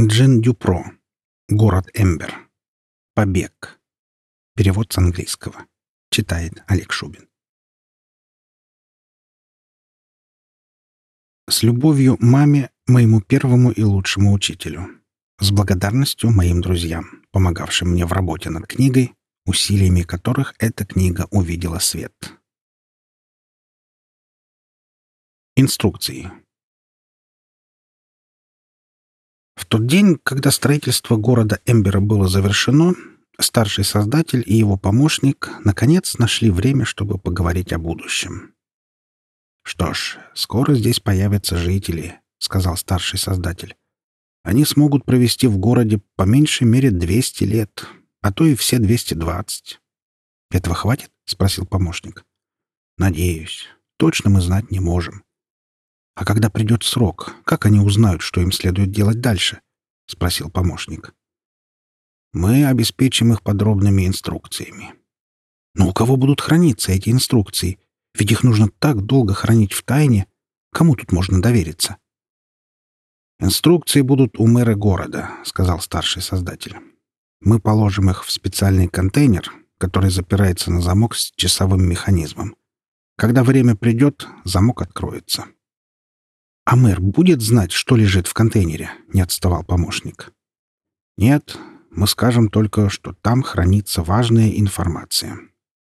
Джин Дюпро. Город Эмбер. Побег. Перевод с английского. Читает Олег Шубин. С любовью маме, моему первому и лучшему учителю. С благодарностью моим друзьям, помогавшим мне в работе над книгой, усилиями которых эта книга увидела свет. Инструкции. В тот день, когда строительство города Эмбера было завершено, старший создатель и его помощник наконец нашли время, чтобы поговорить о будущем. «Что ж, скоро здесь появятся жители», — сказал старший создатель. «Они смогут провести в городе по меньшей мере 200 лет, а то и все 220». «Этого хватит?» — спросил помощник. «Надеюсь. Точно мы знать не можем. «А когда придет срок, как они узнают, что им следует делать дальше?» — спросил помощник. «Мы обеспечим их подробными инструкциями». «Но у кого будут храниться эти инструкции? Ведь их нужно так долго хранить в тайне. Кому тут можно довериться?» «Инструкции будут у мэра города», — сказал старший создатель. «Мы положим их в специальный контейнер, который запирается на замок с часовым механизмом. Когда время придет, замок откроется». «А мэр будет знать, что лежит в контейнере?» — не отставал помощник. «Нет, мы скажем только, что там хранится важная информация.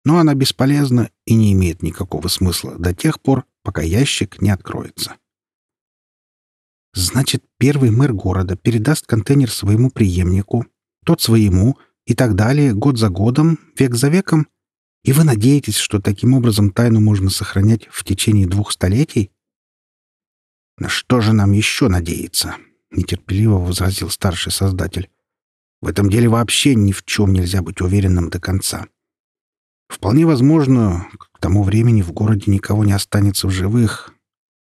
Но она бесполезна и не имеет никакого смысла до тех пор, пока ящик не откроется». «Значит, первый мэр города передаст контейнер своему преемнику, тот своему, и так далее, год за годом, век за веком? И вы надеетесь, что таким образом тайну можно сохранять в течение двух столетий?» «На что же нам еще надеяться?» — нетерпеливо возразил старший создатель. «В этом деле вообще ни в чем нельзя быть уверенным до конца. Вполне возможно, к тому времени в городе никого не останется в живых,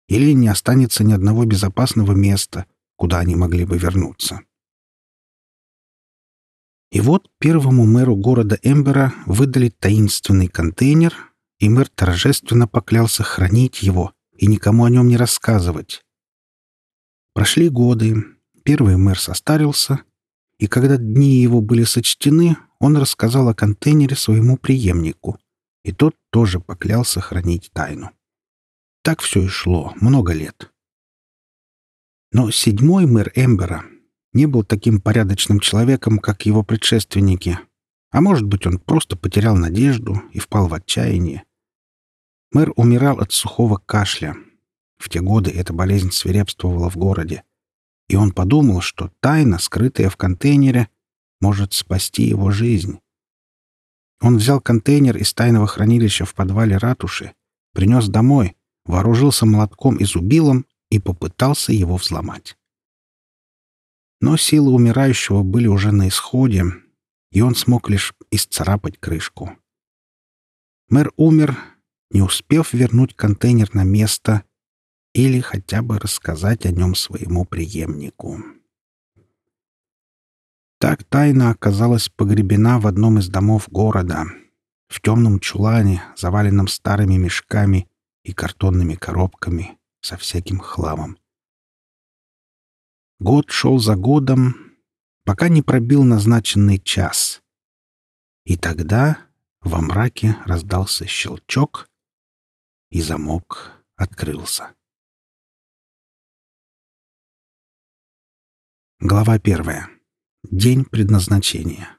или не останется ни одного безопасного места, куда они могли бы вернуться». И вот первому мэру города Эмбера выдали таинственный контейнер, и мэр торжественно поклялся хранить его и никому о нем не рассказывать. Прошли годы, первый мэр состарился, и когда дни его были сочтены, он рассказал о контейнере своему преемнику, и тот тоже поклялся хранить тайну. Так все и шло много лет. Но седьмой мэр Эмбера не был таким порядочным человеком, как его предшественники, а может быть, он просто потерял надежду и впал в отчаяние. Мэр умирал от сухого кашля. В те годы эта болезнь свирепствовала в городе. И он подумал, что тайна, скрытая в контейнере, может спасти его жизнь. Он взял контейнер из тайного хранилища в подвале ратуши, принес домой, вооружился молотком и зубилом и попытался его взломать. Но силы умирающего были уже на исходе, и он смог лишь исцарапать крышку. Мэр умер, не успев вернуть контейнер на место или хотя бы рассказать о нем своему преемнику. Так тайна оказалась погребена в одном из домов города, в темном чулане, заваленном старыми мешками и картонными коробками со всяким хламом. Год шел за годом, пока не пробил назначенный час. И тогда во мраке раздался щелчок, и замок открылся. Глава первая. День предназначения.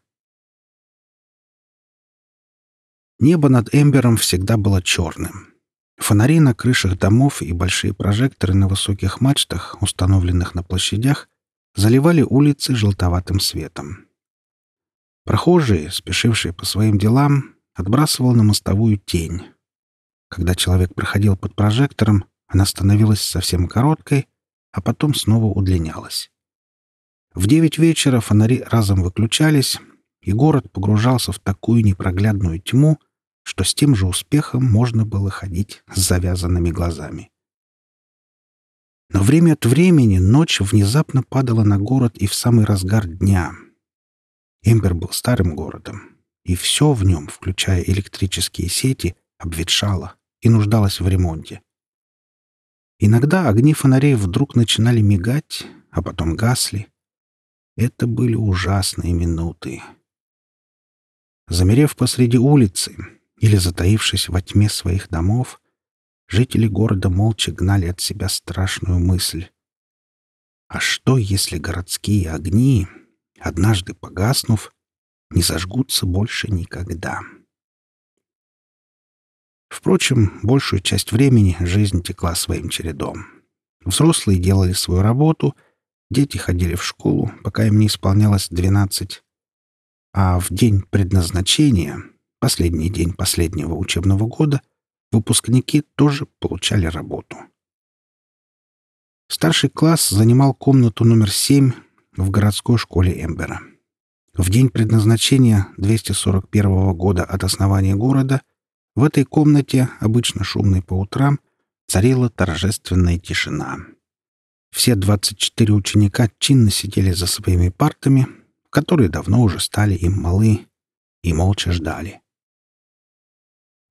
Небо над Эмбером всегда было черным. Фонари на крышах домов и большие прожекторы на высоких мачтах, установленных на площадях, заливали улицы желтоватым светом. Прохожие, спешившие по своим делам, отбрасывал на мостовую тень. Когда человек проходил под прожектором, она становилась совсем короткой, а потом снова удлинялась. В девять вечера фонари разом выключались, и город погружался в такую непроглядную тьму, что с тем же успехом можно было ходить с завязанными глазами. Но время от времени ночь внезапно падала на город и в самый разгар дня. Эмбер был старым городом, и все в нем, включая электрические сети, обветшала и нуждалась в ремонте. Иногда огни фонарей вдруг начинали мигать, а потом гасли, Это были ужасные минуты. Замерев посреди улицы или затаившись во тьме своих домов, жители города молча гнали от себя страшную мысль. А что, если городские огни, однажды погаснув, не зажгутся больше никогда? Впрочем, большую часть времени жизнь текла своим чередом. Взрослые делали свою работу, дети ходили в школу, пока им не исполнялось двенадцать, а в день предназначения, последний день последнего учебного года, выпускники тоже получали работу. Старший класс занимал комнату номер семь в городской школе Эмбера. В день предназначения 241 года от основания города в этой комнате, обычно шумной по утрам, царила торжественная тишина. Все 24 ученика чинно сидели за своими партами, которые давно уже стали им малы, и молча ждали.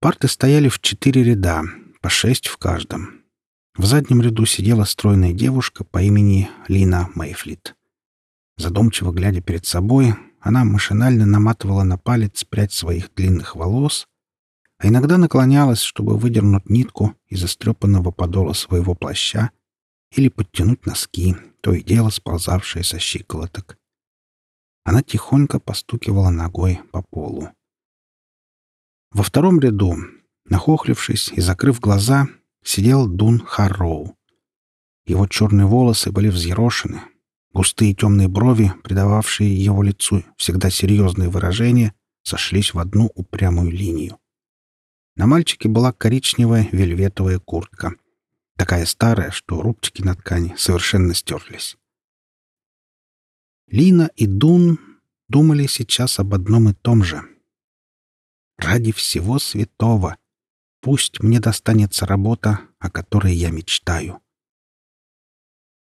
Парты стояли в четыре ряда, по шесть в каждом. В заднем ряду сидела стройная девушка по имени Лина Мейфлит. Задумчиво глядя перед собой, она машинально наматывала на палец прядь своих длинных волос, иногда наклонялась, чтобы выдернуть нитку из застрепанного подола своего плаща или подтянуть носки, то и дело сползавшие со щиколоток. Она тихонько постукивала ногой по полу. Во втором ряду, нахохлившись и закрыв глаза, сидел Дун Харроу. Его черные волосы были взъерошены, густые темные брови, придававшие его лицу всегда серьезные выражения, сошлись в одну упрямую линию. На мальчике была коричневая вельветовая куртка, такая старая, что рубчики на ткани совершенно стерлись. Лина и Дун думали сейчас об одном и том же. «Ради всего святого пусть мне достанется работа, о которой я мечтаю».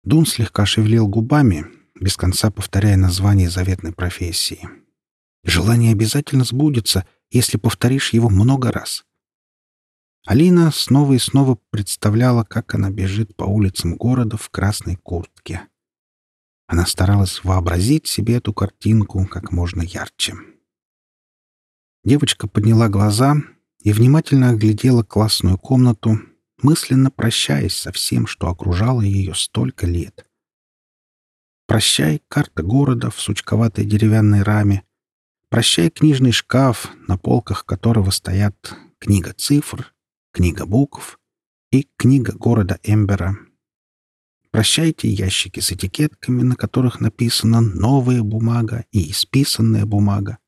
Дун слегка шевелил губами, без конца повторяя название заветной профессии. «Желание обязательно сбудется, если повторишь его много раз». Алина снова и снова представляла, как она бежит по улицам города в красной куртке. Она старалась вообразить себе эту картинку как можно ярче. Девочка подняла глаза и внимательно оглядела классную комнату, мысленно прощаясь со всем, что окружало ее столько лет. Прощай карта города в сучковатой деревянной раме, прощай книжный шкаф, на полках которого стоят книга цифр, книга букв и книга города Эмбера Прощайте ящики с этикетками, на которых написана новая бумага и исписанная бумага.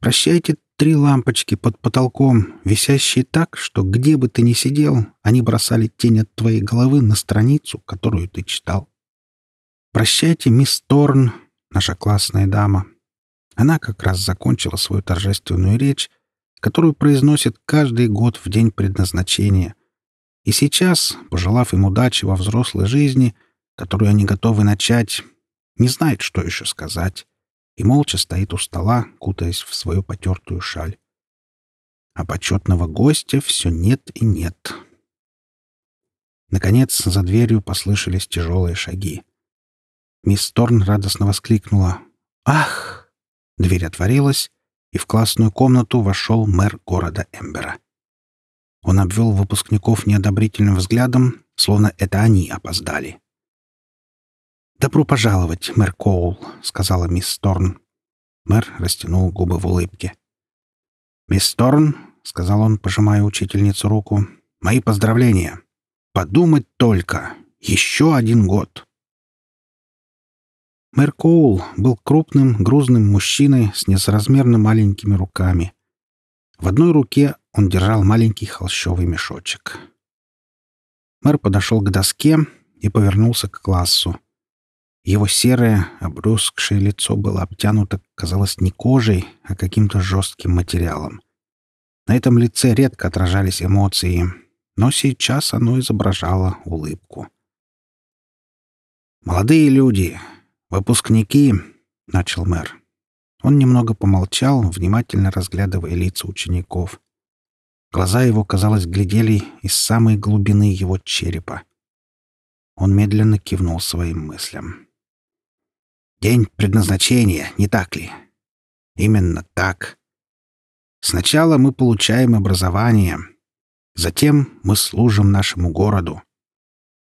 Прощайте три лампочки под потолком, висящие так, что где бы ты ни сидел, они бросали тень от твоей головы на страницу, которую ты читал. Прощайте, мисс Торн, наша классная дама. Она как раз закончила свою торжественную речь, которую произносит каждый год в день предназначения — и сейчас, пожелав им удачи во взрослой жизни, которую они готовы начать, не знает, что еще сказать, и молча стоит у стола, кутаясь в свою потертую шаль. А почетного гостя все нет и нет. Наконец, за дверью послышались тяжелые шаги. Мисс Торн радостно воскликнула. «Ах!» Дверь отворилась, и в классную комнату вошел мэр города Эмбера. Он обвел выпускников неодобрительным взглядом, словно это они опоздали. «Добро пожаловать, мэр Коул», — сказала мисс Торн. Мэр растянул губы в улыбке. «Мисс Торн», — сказал он, пожимая учительницу руку, — «мои поздравления. Подумать только. Еще один год». Мэр Коул был крупным, грузным мужчиной с несоразмерно маленькими руками. В одной руке он держал маленький холщовый мешочек. Мэр подошел к доске и повернулся к классу. Его серое, обрюзгшее лицо было обтянуто, казалось, не кожей, а каким-то жестким материалом. На этом лице редко отражались эмоции, но сейчас оно изображало улыбку. «Молодые люди, выпускники», — начал мэр. Он немного помолчал, внимательно разглядывая лица учеников. Глаза его, казалось, глядели из самой глубины его черепа. Он медленно кивнул своим мыслям. День предназначения, не так ли? Именно так. Сначала мы получаем образование, затем мы служим нашему городу.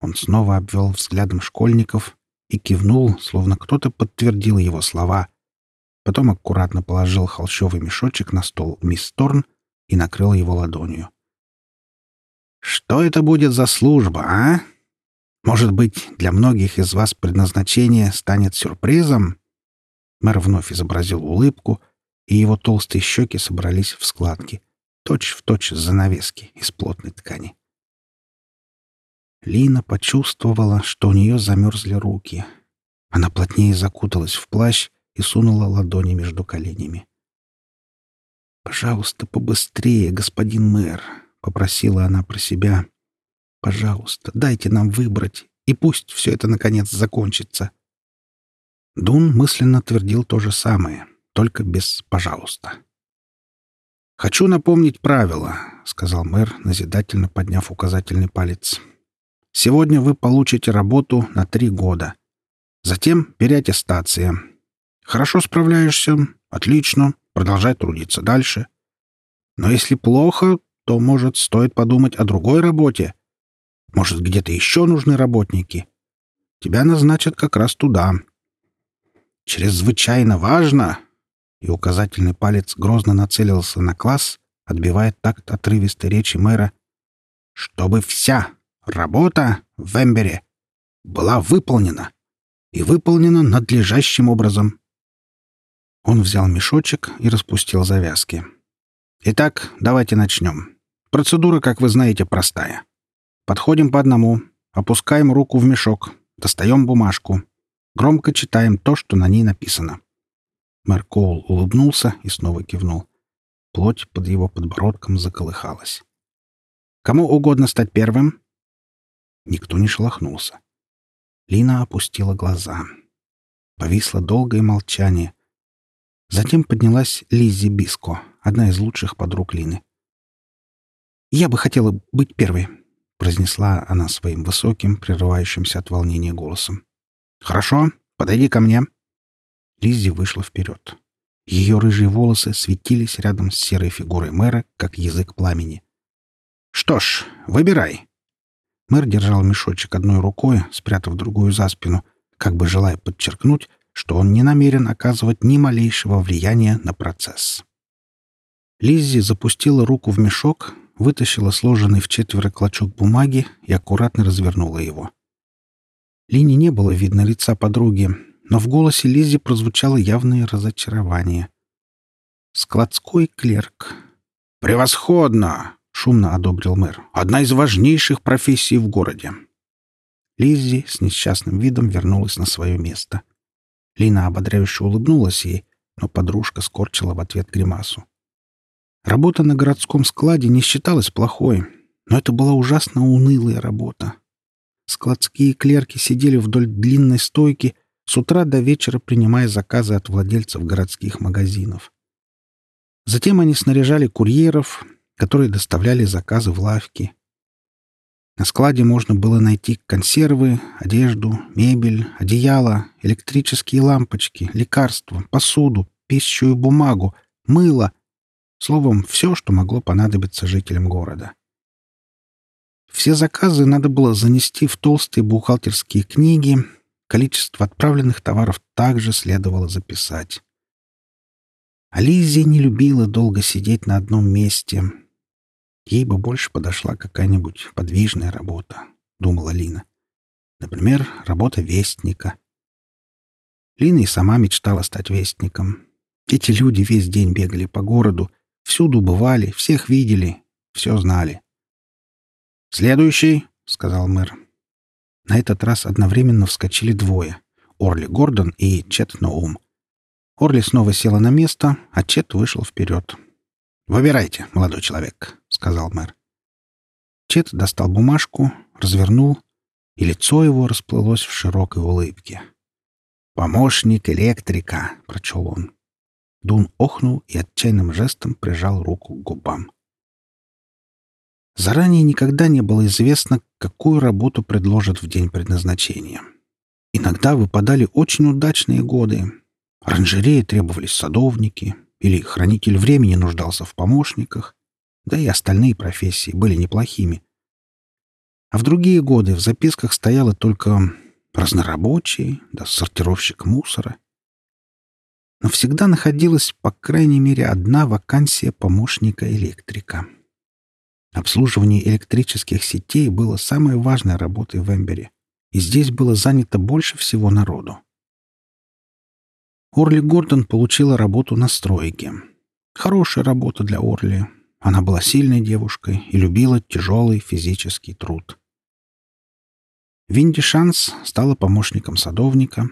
Он снова обвел взглядом школьников и кивнул, словно кто-то подтвердил его слова. Потом аккуратно положил холщовый мешочек на стол мисс Торн и накрыл его ладонью. «Что это будет за служба, а? Может быть, для многих из вас предназначение станет сюрпризом?» Мэр вновь изобразил улыбку, и его толстые щеки собрались в складки, точь в точь занавески из плотной ткани. Лина почувствовала, что у нее замерзли руки. Она плотнее закуталась в плащ и сунула ладони между коленями. «Пожалуйста, побыстрее, господин мэр», — попросила она про себя. «Пожалуйста, дайте нам выбрать, и пусть все это, наконец, закончится». Дун мысленно твердил то же самое, только без «пожалуйста». «Хочу напомнить правила», — сказал мэр, назидательно подняв указательный палец. «Сегодня вы получите работу на три года. Затем переаттестация. Хорошо справляешься? Отлично. Продолжай трудиться дальше. Но если плохо, то, может, стоит подумать о другой работе. Может, где-то еще нужны работники. Тебя назначат как раз туда. Чрезвычайно важно, и указательный палец грозно нацелился на класс, отбивая такт отрывистой речи мэра, чтобы вся работа в Эмбере была выполнена и выполнена надлежащим образом. Он взял мешочек и распустил завязки. Итак, давайте начнем. Процедура, как вы знаете, простая. Подходим по одному, опускаем руку в мешок, достаем бумажку, громко читаем то, что на ней написано. Мэр Коул улыбнулся и снова кивнул. Плоть под его подбородком заколыхалась. «Кому угодно стать первым?» Никто не шелохнулся. Лина опустила глаза. Повисло долгое молчание. Затем поднялась Лиззи Биско, одна из лучших подруг Лины. «Я бы хотела быть первой», — произнесла она своим высоким, прерывающимся от волнения голосом. «Хорошо, подойди ко мне». Лиззи вышла вперед. Ее рыжие волосы светились рядом с серой фигурой мэра, как язык пламени. «Что ж, выбирай». Мэр держал мешочек одной рукой, спрятав другую за спину, как бы желая подчеркнуть, что он не намерен оказывать ни малейшего влияния на процесс. Лиззи запустила руку в мешок, вытащила сложенный в четверо клочок бумаги и аккуратно развернула его. Лине не было видно лица подруги, но в голосе Лиззи прозвучало явное разочарование. «Складской клерк». «Превосходно!» — шумно одобрил мэр. «Одна из важнейших профессий в городе». Лиззи с несчастным видом вернулась на свое место. Лина ободряюще улыбнулась ей, но подружка скорчила в ответ гримасу. Работа на городском складе не считалась плохой, но это была ужасно унылая работа. Складские клерки сидели вдоль длинной стойки, с утра до вечера принимая заказы от владельцев городских магазинов. Затем они снаряжали курьеров, которые доставляли заказы в лавки. На складе можно было найти консервы, одежду, мебель, одеяло, электрические лампочки, лекарства, посуду, пищу и бумагу, мыло, Словом, все, что могло понадобиться жителям города. Все заказы надо было занести в толстые бухгалтерские книги, количество отправленных товаров также следовало записать. Ализия не любила долго сидеть на одном месте. Ей бы больше подошла какая-нибудь подвижная работа, — думала Лина. Например, работа вестника. Лина и сама мечтала стать вестником. Эти люди весь день бегали по городу, Всюду бывали, всех видели, все знали. «Следующий», — сказал мэр. На этот раз одновременно вскочили двое — Орли Гордон и Чет Ноум. Орли снова села на место, а Чет вышел вперед. «Выбирайте, молодой человек», — сказал мэр. Чет достал бумажку, развернул, и лицо его расплылось в широкой улыбке. «Помощник электрика», — прочел он. Дун охнул и отчаянным жестом прижал руку к губам. Заранее никогда не было известно, какую работу предложат в день предназначения. Иногда выпадали очень удачные годы. Оранжереи требовались садовники, или хранитель времени нуждался в помощниках, да и остальные профессии были неплохими. А в другие годы в записках стояло только разнорабочий да сортировщик мусора. Но всегда находилась, по крайней мере, одна вакансия помощника электрика. Обслуживание электрических сетей было самой важной работой в Эмбере, и здесь было занято больше всего народу. Орли Гордон получила работу на стройке. Хорошая работа для Орли. Она была сильной девушкой и любила тяжелый физический труд. Винди Шанс стала помощником садовника.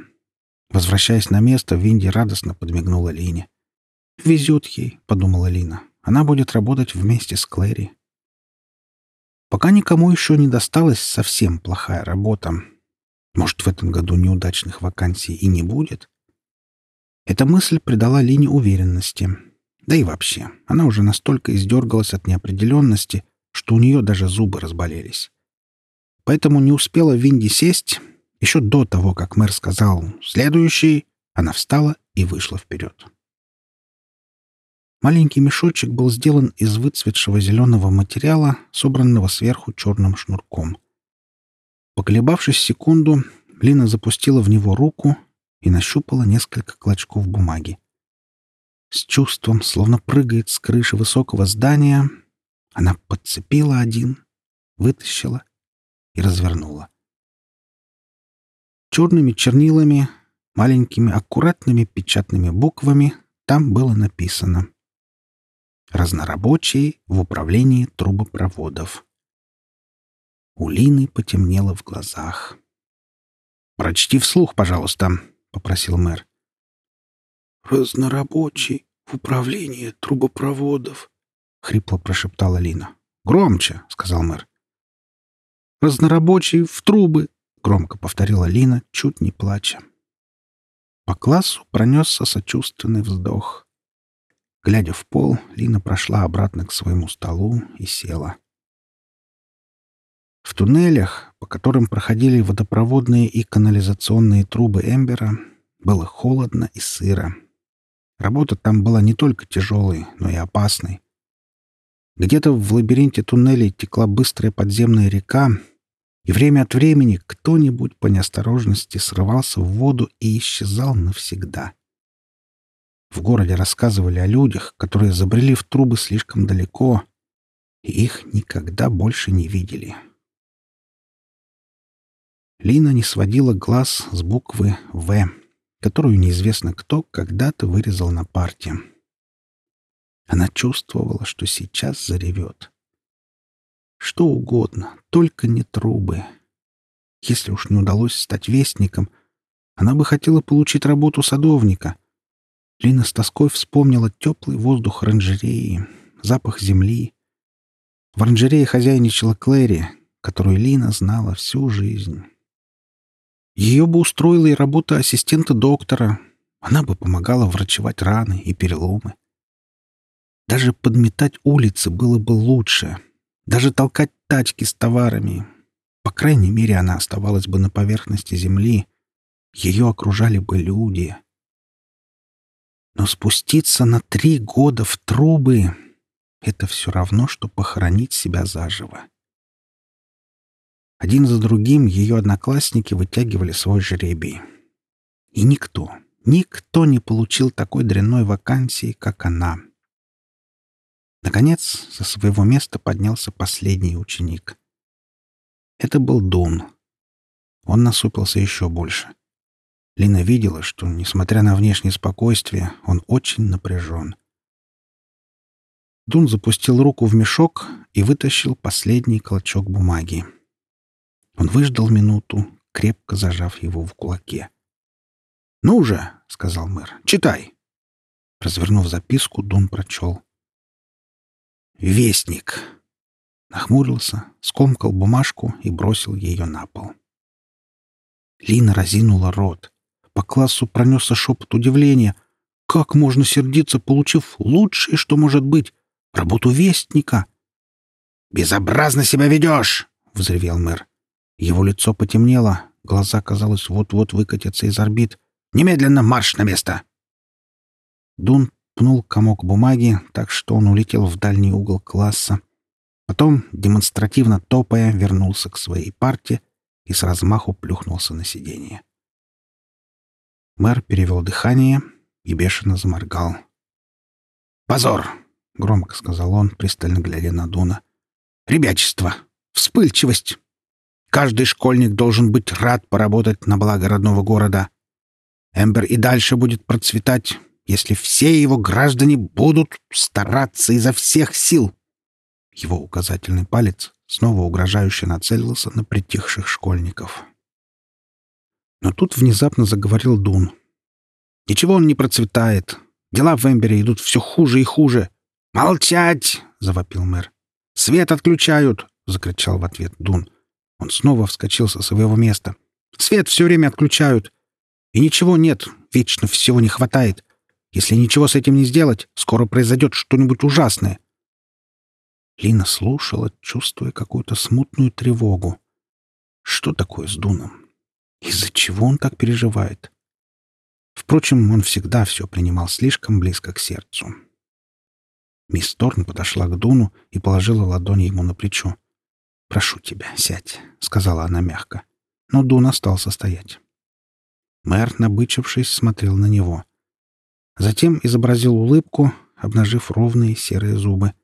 Возвращаясь на место, Винди радостно подмигнула Лине. «Везет ей», — подумала Лина. «Она будет работать вместе с Клэри». Пока никому еще не досталась совсем плохая работа. Может, в этом году неудачных вакансий и не будет? Эта мысль придала Лине уверенности. Да и вообще, она уже настолько издергалась от неопределенности, что у нее даже зубы разболелись. Поэтому не успела Винди сесть. Еще до того, как мэр сказал «следующий», она встала и вышла вперед. Маленький мешочек был сделан из выцветшего зеленого материала, собранного сверху черным шнурком. Поколебавшись секунду, Лина запустила в него руку и нащупала несколько клочков бумаги. С чувством, словно прыгает с крыши высокого здания, она подцепила один, вытащила и развернула. Черными чернилами, маленькими аккуратными печатными буквами там было написано «Разнорабочий в управлении трубопроводов». У Лины потемнело в глазах. «Прочти вслух, пожалуйста», — попросил мэр. «Разнорабочий в управлении трубопроводов», — хрипло прошептала Лина. «Громче», — сказал мэр. «Разнорабочий в трубы», — громко повторила Лина, чуть не плача. По классу пронесся сочувственный вздох. Глядя в пол, Лина прошла обратно к своему столу и села. В туннелях, по которым проходили водопроводные и канализационные трубы Эмбера, было холодно и сыро. Работа там была не только тяжелой, но и опасной. Где-то в лабиринте туннелей текла быстрая подземная река, и время от времени кто-нибудь по неосторожности срывался в воду и исчезал навсегда. В городе рассказывали о людях, которые забрели в трубы слишком далеко, и их никогда больше не видели. Лина не сводила глаз с буквы «В», которую неизвестно кто когда-то вырезал на парте. Она чувствовала, что сейчас заревет. Что угодно, только не трубы. Если уж не удалось стать вестником, она бы хотела получить работу садовника. Лина с тоской вспомнила теплый воздух оранжереи, запах земли. В оранжерее хозяйничала Клэри, которую Лина знала всю жизнь. Ее бы устроила и работа ассистента доктора. Она бы помогала врачевать раны и переломы. Даже подметать улицы было бы лучше. Даже толкать тачки с товарами. По крайней мере, она оставалась бы на поверхности земли. Ее окружали бы люди. Но спуститься на три года в трубы — это все равно, что похоронить себя заживо. Один за другим ее одноклассники вытягивали свой жребий. И никто, никто не получил такой дрянной вакансии, как она. Наконец, со своего места поднялся последний ученик. Это был Дун. Он насупился еще больше. Лина видела, что, несмотря на внешнее спокойствие, он очень напряжен. Дун запустил руку в мешок и вытащил последний клочок бумаги. Он выждал минуту, крепко зажав его в кулаке. «Ну же!» — сказал мэр. «Читай!» Развернув записку, Дун прочел. «Вестник!» Нахмурился, скомкал бумажку и бросил ее на пол. Лина разинула рот. По классу пронесся шепот удивления. «Как можно сердиться, получив лучшее, что может быть? Работу вестника?» «Безобразно себя ведешь!» — взревел мэр. Его лицо потемнело, Глаза, казалось, вот-вот выкатятся из орбит. «Немедленно марш на место!» Дун пнул комок бумаги, так что он улетел в дальний угол класса. Потом, демонстративно топая, вернулся к своей парте и с размаху плюхнулся на сиденье. Мэр перевел дыхание и бешено заморгал. «Позор!» — громко сказал он, пристально глядя на Дуна. «Ребячество! Вспыльчивость! Каждый школьник должен быть рад поработать на благо родного города. Эмбер и дальше будет процветать, если все его граждане будут стараться изо всех сил». Его указательный палец снова угрожающе нацелился на притихших школьников. Но тут внезапно заговорил Дун. «Ничего он не процветает. Дела в Эмбере идут все хуже и хуже. «Молчать!» — завопил мэр. «Свет отключают!» — закричал в ответ Дун. Он снова вскочил со своего места. «Свет все время отключают. И ничего нет, вечно всего не хватает. Если ничего с этим не сделать, скоро произойдет что-нибудь ужасное». Лина слушала, чувствуя какую-то смутную тревогу. Что такое с Дуном? Из-за чего он так переживает? Впрочем, он всегда все принимал слишком близко к сердцу. Мисс Торн подошла к Дуну и положила ладони ему на плечо. «Прошу тебя, сядь», — сказала она мягко. Но Дун остался стоять. Мэр, набычившись, смотрел на него. Затем изобразил улыбку, обнажив ровные серые зубы.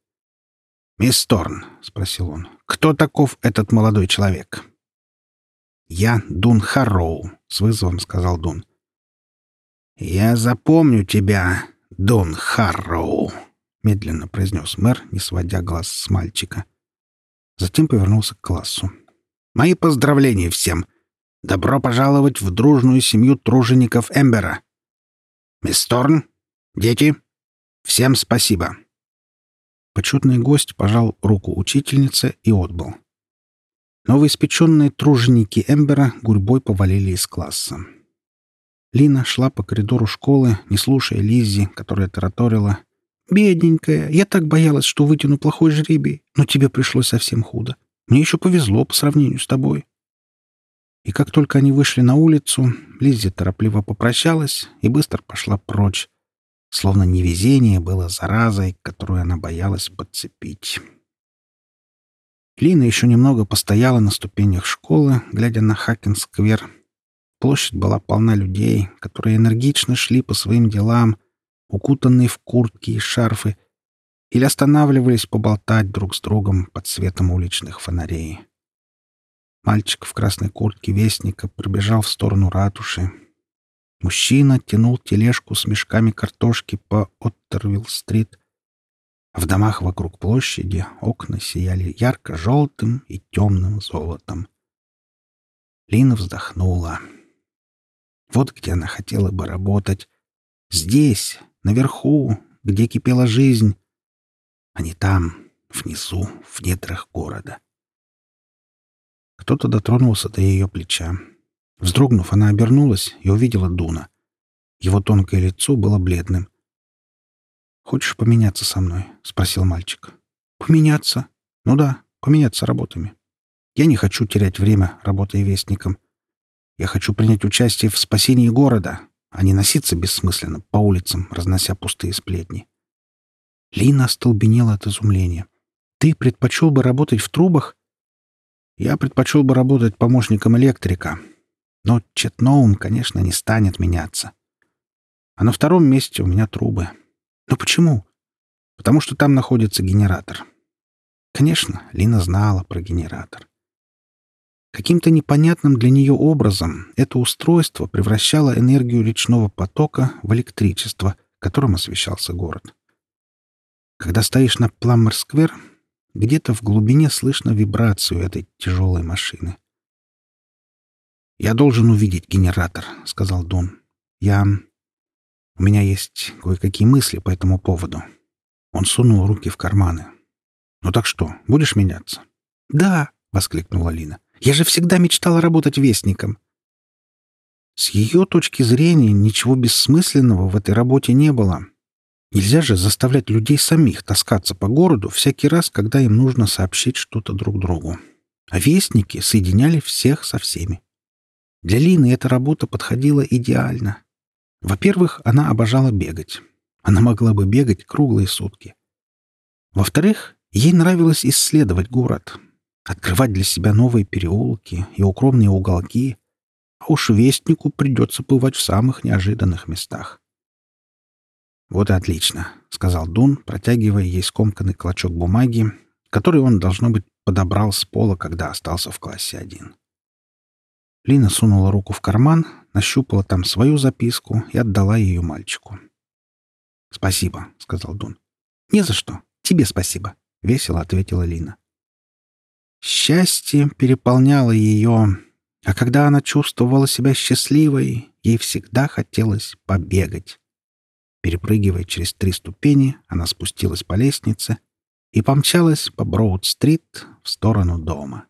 «Мисс Торн», — спросил он, — «кто таков этот молодой человек?» «Я Дун Харроу», — с вызовом сказал Дун. «Я запомню тебя, Дон Харроу», — медленно произнес мэр, не сводя глаз с мальчика. Затем повернулся к классу. «Мои поздравления всем! Добро пожаловать в дружную семью тружеников Эмбера! Мисс Торн, дети, всем спасибо!» Почетный гость пожал руку учительнице и отбыл. Новоиспеченные труженики Эмбера гурьбой повалили из класса. Лина шла по коридору школы, не слушая Лиззи, которая тараторила. «Бедненькая, я так боялась, что вытяну плохой жребий, но тебе пришлось совсем худо. Мне еще повезло по сравнению с тобой». И как только они вышли на улицу, Лиззи торопливо попрощалась и быстро пошла прочь, словно невезение было заразой, которую она боялась подцепить. Лина еще немного постояла на ступенях школы, глядя на Хакин-сквер, Площадь была полна людей, которые энергично шли по своим делам, укутанные в куртки и шарфы, или останавливались поболтать друг с другом под светом уличных фонарей. Мальчик в красной куртке вестника пробежал в сторону ратуши. Мужчина тянул тележку с мешками картошки по Оттервилл-стрит. В домах вокруг площади окна сияли ярко-желтым и темным золотом. Лина вздохнула. Вот где она хотела бы работать. Здесь, наверху, где кипела жизнь, а не там, внизу, в недрах города. Кто-то дотронулся до ее плеча. Вздрогнув, она обернулась и увидела Дуна. Его тонкое лицо было бледным. «Хочешь поменяться со мной?» — спросил мальчик. «Поменяться?» «Ну да, поменяться работами. Я не хочу терять время, работая вестником. Я хочу принять участие в спасении города, а не носиться бессмысленно по улицам, разнося пустые сплетни. Лина остолбенела от изумления. «Ты предпочел бы работать в трубах?» «Я предпочел бы работать помощником электрика. Но Четноум, конечно, не станет меняться. А на втором месте у меня трубы. Но почему? Потому что там находится генератор. Конечно, Лина знала про генератор. Каким-то непонятным для нее образом это устройство превращало энергию речного потока в электричество, которым освещался город. Когда стоишь на Пламмер-сквер, где-то в глубине слышно вибрацию этой тяжелой машины. «Я должен увидеть генератор», — сказал Дун. «Я... У меня есть кое-какие мысли по этому поводу». Он сунул руки в карманы. «Ну так что, будешь меняться?» «Да!» — воскликнула Лина. Я же всегда мечтала работать вестником. С ее точки зрения ничего бессмысленного в этой работе не было. Нельзя же заставлять людей самих таскаться по городу всякий раз, когда им нужно сообщить что-то друг другу. А вестники соединяли всех со всеми. Для Лины эта работа подходила идеально. Во-первых, она обожала бегать. Она могла бы бегать круглые сутки. Во-вторых, ей нравилось исследовать город, открывать для себя новые переулки и укромные уголки, а уж вестнику придется бывать в самых неожиданных местах. «Вот и отлично», — сказал Дун, протягивая ей скомканный клочок бумаги, который он, должно быть, подобрал с пола, когда остался в классе один. Лина сунула руку в карман, нащупала там свою записку и отдала ее мальчику. «Спасибо», — сказал Дун. «Не за что. Тебе спасибо», — весело ответила Лина. Счастье переполняло ее, а когда она чувствовала себя счастливой, ей всегда хотелось побегать. Перепрыгивая через три ступени, она спустилась по лестнице и помчалась по Броуд-стрит в сторону дома.